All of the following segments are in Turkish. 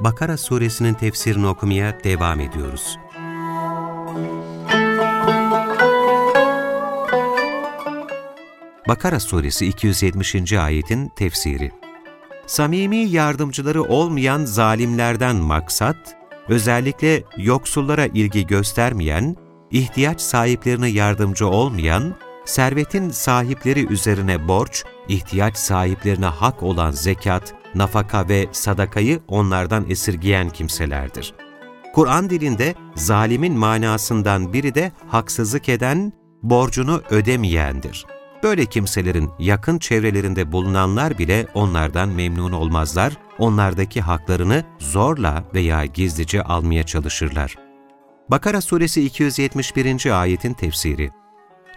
Bakara suresinin tefsirini okumaya devam ediyoruz. Bakara suresi 270. ayetin tefsiri Samimi yardımcıları olmayan zalimlerden maksat, özellikle yoksullara ilgi göstermeyen, ihtiyaç sahiplerine yardımcı olmayan, servetin sahipleri üzerine borç, ihtiyaç sahiplerine hak olan zekat, nafaka ve sadakayı onlardan esirgeyen kimselerdir. Kur'an dilinde zalimin manasından biri de haksızlık eden, borcunu ödemeyendir. Böyle kimselerin yakın çevrelerinde bulunanlar bile onlardan memnun olmazlar, onlardaki haklarını zorla veya gizlice almaya çalışırlar. Bakara suresi 271. ayetin tefsiri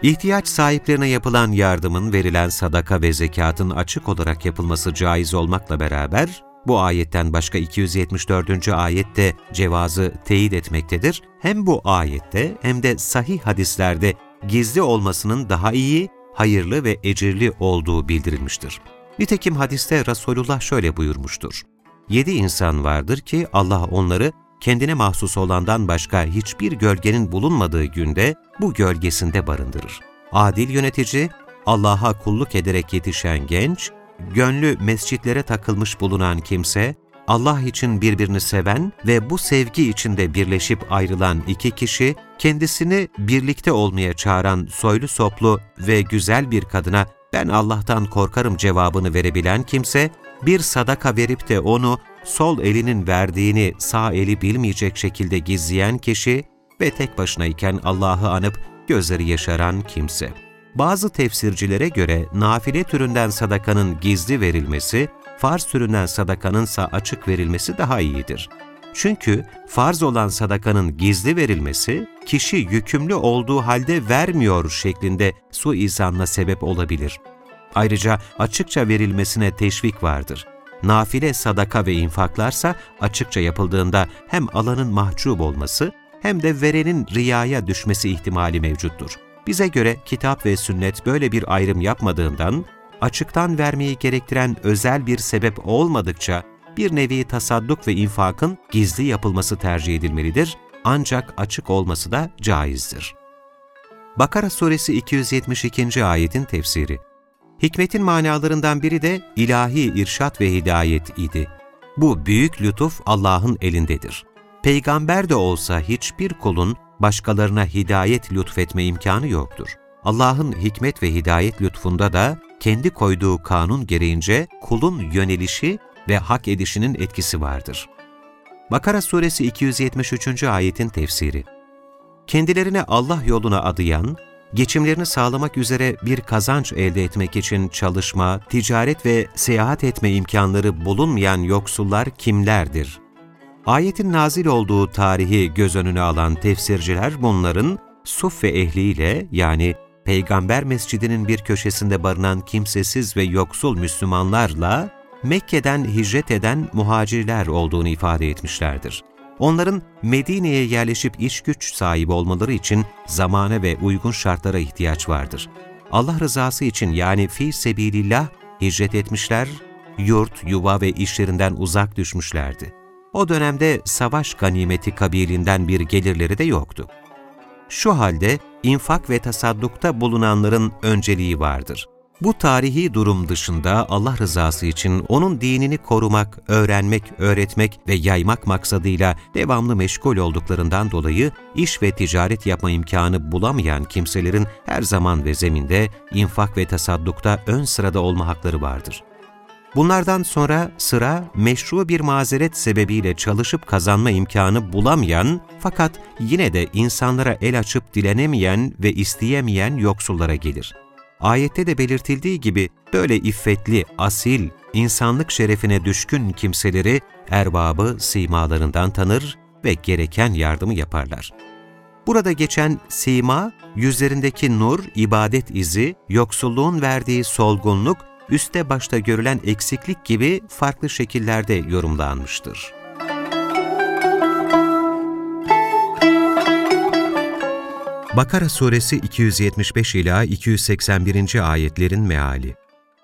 İhtiyaç sahiplerine yapılan yardımın, verilen sadaka ve zekatın açık olarak yapılması caiz olmakla beraber, bu ayetten başka 274. ayette cevazı teyit etmektedir. Hem bu ayette hem de sahih hadislerde gizli olmasının daha iyi, hayırlı ve ecirli olduğu bildirilmiştir. Nitekim hadiste Resulullah şöyle buyurmuştur. Yedi insan vardır ki Allah onları kendine mahsus olandan başka hiçbir gölgenin bulunmadığı günde bu gölgesinde barındırır. Adil yönetici, Allah'a kulluk ederek yetişen genç, gönlü mescitlere takılmış bulunan kimse, Allah için birbirini seven ve bu sevgi içinde birleşip ayrılan iki kişi, kendisini birlikte olmaya çağıran soylu soplu ve güzel bir kadına ben Allah'tan korkarım cevabını verebilen kimse, bir sadaka verip de onu sol elinin verdiğini sağ eli bilmeyecek şekilde gizleyen kişi ve tek başınayken Allah'ı anıp gözleri yaşaran kimse. Bazı tefsircilere göre nafile türünden sadakanın gizli verilmesi, farz türünden sadakanın ise açık verilmesi daha iyidir. Çünkü farz olan sadakanın gizli verilmesi, kişi yükümlü olduğu halde vermiyor şeklinde suizanla sebep olabilir. Ayrıca açıkça verilmesine teşvik vardır nafile sadaka ve infaklarsa açıkça yapıldığında hem alanın mahcup olması hem de verenin riyaya düşmesi ihtimali mevcuttur. Bize göre kitap ve sünnet böyle bir ayrım yapmadığından, açıktan vermeyi gerektiren özel bir sebep olmadıkça bir nevi tasadduk ve infakın gizli yapılması tercih edilmelidir, ancak açık olması da caizdir. Bakara Suresi 272. ayetin tefsiri Hikmetin manalarından biri de ilahi irşat ve hidayet idi. Bu büyük lütuf Allah'ın elindedir. Peygamber de olsa hiçbir kulun başkalarına hidayet lütfetme imkanı yoktur. Allah'ın hikmet ve hidayet lütfunda da kendi koyduğu kanun gereğince kulun yönelişi ve hak edişinin etkisi vardır. Bakara suresi 273. ayetin tefsiri Kendilerine Allah yoluna adayan, geçimlerini sağlamak üzere bir kazanç elde etmek için çalışma, ticaret ve seyahat etme imkanları bulunmayan yoksullar kimlerdir? Ayetin nazil olduğu tarihi göz önüne alan tefsirciler bunların Suffe ehliyle yani Peygamber mescidinin bir köşesinde barınan kimsesiz ve yoksul Müslümanlarla Mekke'den hicret eden muhacirler olduğunu ifade etmişlerdir. Onların Medine'ye yerleşip iş güç sahibi olmaları için zamana ve uygun şartlara ihtiyaç vardır. Allah rızası için yani fi sebilillah hicret etmişler, yurt, yuva ve işlerinden uzak düşmüşlerdi. O dönemde savaş ganimeti kabilinden bir gelirleri de yoktu. Şu halde infak ve tasaddukta bulunanların önceliği vardır. Bu tarihi durum dışında Allah rızası için onun dinini korumak, öğrenmek, öğretmek ve yaymak maksadıyla devamlı meşgul olduklarından dolayı iş ve ticaret yapma imkanı bulamayan kimselerin her zaman ve zeminde infak ve tasaddukta ön sırada olma hakları vardır. Bunlardan sonra sıra meşru bir mazeret sebebiyle çalışıp kazanma imkanı bulamayan fakat yine de insanlara el açıp dilenemeyen ve isteyemeyen yoksullara gelir. Ayette de belirtildiği gibi böyle iffetli, asil, insanlık şerefine düşkün kimseleri erbabı simalarından tanır ve gereken yardımı yaparlar. Burada geçen sima, yüzlerindeki nur, ibadet izi, yoksulluğun verdiği solgunluk, üste başta görülen eksiklik gibi farklı şekillerde yorumlanmıştır. Bakara suresi 275 ila 281. ayetlerin meali.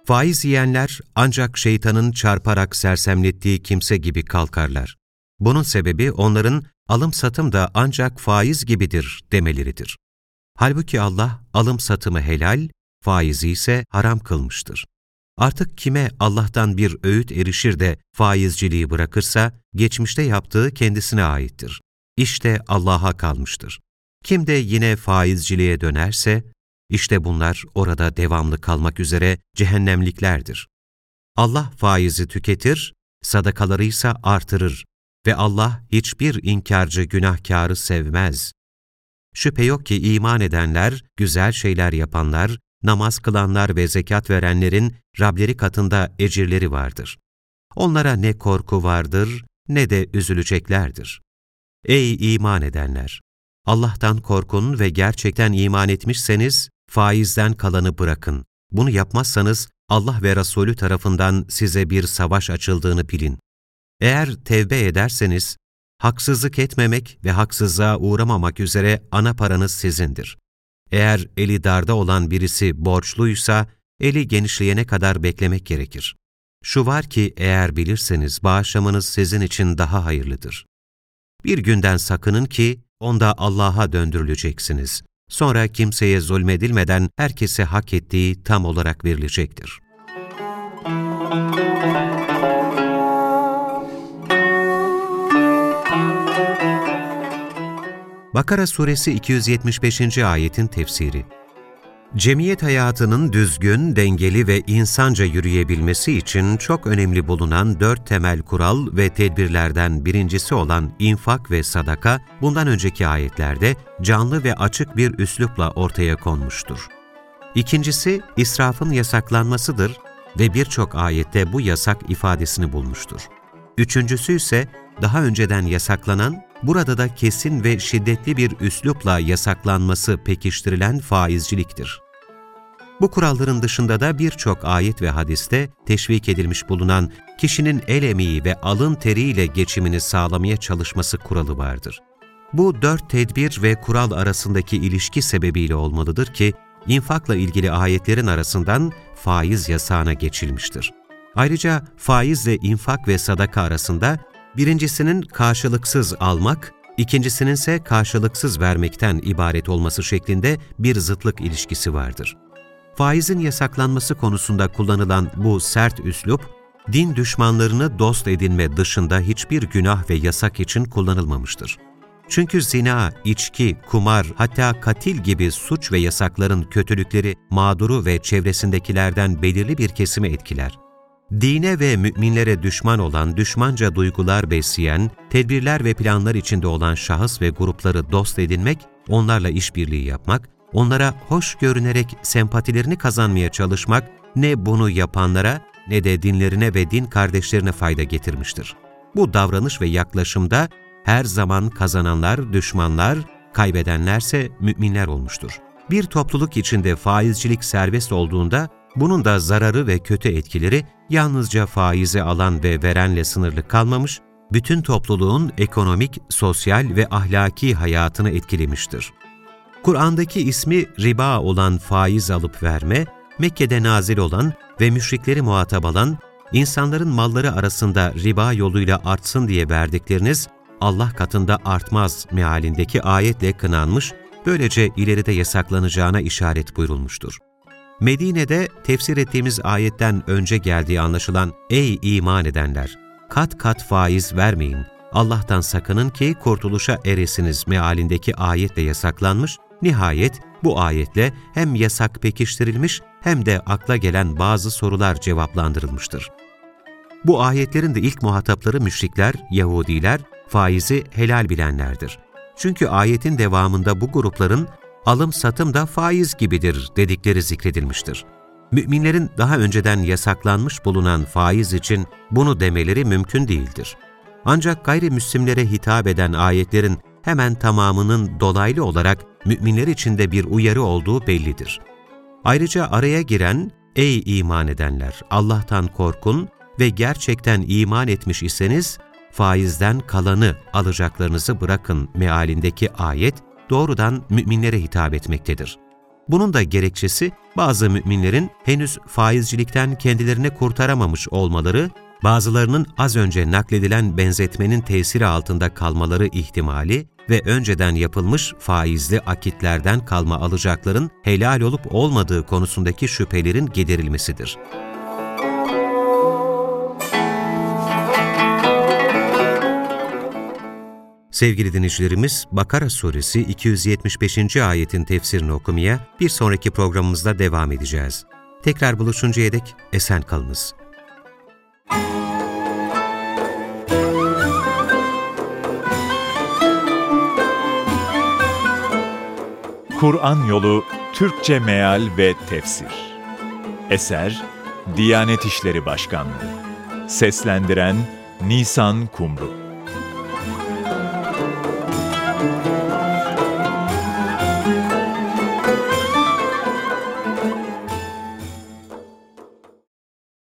Faiz yiyenler ancak şeytanın çarparak sersemlettiği kimse gibi kalkarlar. Bunun sebebi onların alım satım da ancak faiz gibidir demeleridir. Halbuki Allah alım satımı helal, faizi ise haram kılmıştır. Artık kime Allah'tan bir öğüt erişir de faizciliği bırakırsa, geçmişte yaptığı kendisine aittir. İşte Allah'a kalmıştır. Kim de yine faizciliğe dönerse, işte bunlar orada devamlı kalmak üzere cehennemliklerdir. Allah faizi tüketir, sadakaları ise artırır ve Allah hiçbir inkarcı günahkarı sevmez. Şüphe yok ki iman edenler, güzel şeyler yapanlar, namaz kılanlar ve zekat verenlerin Rableri katında ecirleri vardır. Onlara ne korku vardır ne de üzüleceklerdir. Ey iman edenler! Allah'tan korkun ve gerçekten iman etmişseniz faizden kalanı bırakın. Bunu yapmazsanız Allah ve Resulü tarafından size bir savaş açıldığını bilin. Eğer tevbe ederseniz, haksızlık etmemek ve haksızlığa uğramamak üzere ana paranız sizindir. Eğer eli darda olan birisi borçluysa, eli genişleyene kadar beklemek gerekir. Şu var ki eğer bilirseniz bağışlamanız sizin için daha hayırlıdır. Bir günden sakının ki onda Allah'a döndürüleceksiniz. Sonra kimseye zulmedilmeden herkese hak ettiği tam olarak verilecektir. Bakara suresi 275. ayetin tefsiri Cemiyet hayatının düzgün, dengeli ve insanca yürüyebilmesi için çok önemli bulunan dört temel kural ve tedbirlerden birincisi olan infak ve sadaka, bundan önceki ayetlerde canlı ve açık bir üslupla ortaya konmuştur. İkincisi, israfın yasaklanmasıdır ve birçok ayette bu yasak ifadesini bulmuştur. Üçüncüsü ise daha önceden yasaklanan, burada da kesin ve şiddetli bir üslupla yasaklanması pekiştirilen faizciliktir. Bu kuralların dışında da birçok ayet ve hadiste teşvik edilmiş bulunan kişinin el emeği ve alın teriyle geçimini sağlamaya çalışması kuralı vardır. Bu dört tedbir ve kural arasındaki ilişki sebebiyle olmalıdır ki, infakla ilgili ayetlerin arasından faiz yasağına geçilmiştir. Ayrıca faizle infak ve sadaka arasında birincisinin karşılıksız almak, ikincisinin ise karşılıksız vermekten ibaret olması şeklinde bir zıtlık ilişkisi vardır. Faizin yasaklanması konusunda kullanılan bu sert üslup, din düşmanlarını dost edinme dışında hiçbir günah ve yasak için kullanılmamıştır. Çünkü zina, içki, kumar, hatta katil gibi suç ve yasakların kötülükleri mağduru ve çevresindekilerden belirli bir kesimi etkiler. Dine ve müminlere düşman olan, düşmanca duygular besleyen, tedbirler ve planlar içinde olan şahıs ve grupları dost edinmek, onlarla işbirliği yapmak, onlara hoş görünerek sempatilerini kazanmaya çalışmak ne bunu yapanlara ne de dinlerine ve din kardeşlerine fayda getirmiştir. Bu davranış ve yaklaşımda her zaman kazananlar düşmanlar, kaybedenlerse müminler olmuştur. Bir topluluk içinde faizcilik serbest olduğunda bunun da zararı ve kötü etkileri yalnızca faizi alan ve verenle sınırlı kalmamış, bütün topluluğun ekonomik, sosyal ve ahlaki hayatını etkilemiştir. Kur'an'daki ismi riba olan faiz alıp verme, Mekke'de nazil olan ve müşrikleri muhatap alan, insanların malları arasında riba yoluyla artsın diye verdikleriniz, Allah katında artmaz mealindeki ayetle kınanmış, böylece ileride yasaklanacağına işaret buyurulmuştur. Medine'de tefsir ettiğimiz ayetten önce geldiği anlaşılan ''Ey iman edenler! Kat kat faiz vermeyin, Allah'tan sakının ki kurtuluşa eresiniz.'' mealindeki ayetle yasaklanmış, nihayet bu ayetle hem yasak pekiştirilmiş hem de akla gelen bazı sorular cevaplandırılmıştır. Bu ayetlerin de ilk muhatapları müşrikler, Yahudiler, faizi helal bilenlerdir. Çünkü ayetin devamında bu grupların alım satım da faiz gibidir dedikleri zikredilmiştir. Müminlerin daha önceden yasaklanmış bulunan faiz için bunu demeleri mümkün değildir. Ancak gayrimüslimlere hitap eden ayetlerin hemen tamamının dolaylı olarak müminler için de bir uyarı olduğu bellidir. Ayrıca araya giren, ''Ey iman edenler, Allah'tan korkun ve gerçekten iman etmiş iseniz, faizden kalanı alacaklarınızı bırakın.'' mealindeki ayet, doğrudan müminlere hitap etmektedir. Bunun da gerekçesi, bazı müminlerin henüz faizcilikten kendilerini kurtaramamış olmaları, bazılarının az önce nakledilen benzetmenin tesiri altında kalmaları ihtimali ve önceden yapılmış faizli akitlerden kalma alacakların helal olup olmadığı konusundaki şüphelerin giderilmesidir. Sevgili dinleyicilerimiz, Bakara suresi 275. ayetin tefsirini okumaya bir sonraki programımızda devam edeceğiz. Tekrar buluşuncaya dek esen kalınız. Kur'an Yolu Türkçe Meal ve Tefsir Eser Diyanet İşleri Başkanlığı Seslendiren Nisan Kumru Thank you.